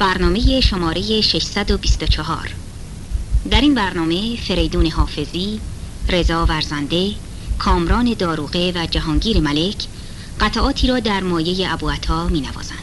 برنامه شماره 624 در این برنامه فریدون حافظی، رضا ورزنده، کامران داروغه و جهانگیر ملک قطعاتی را در مایه ابو می نوازند.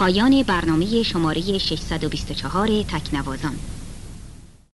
پایان برنامه شماره 624 تکنوازان.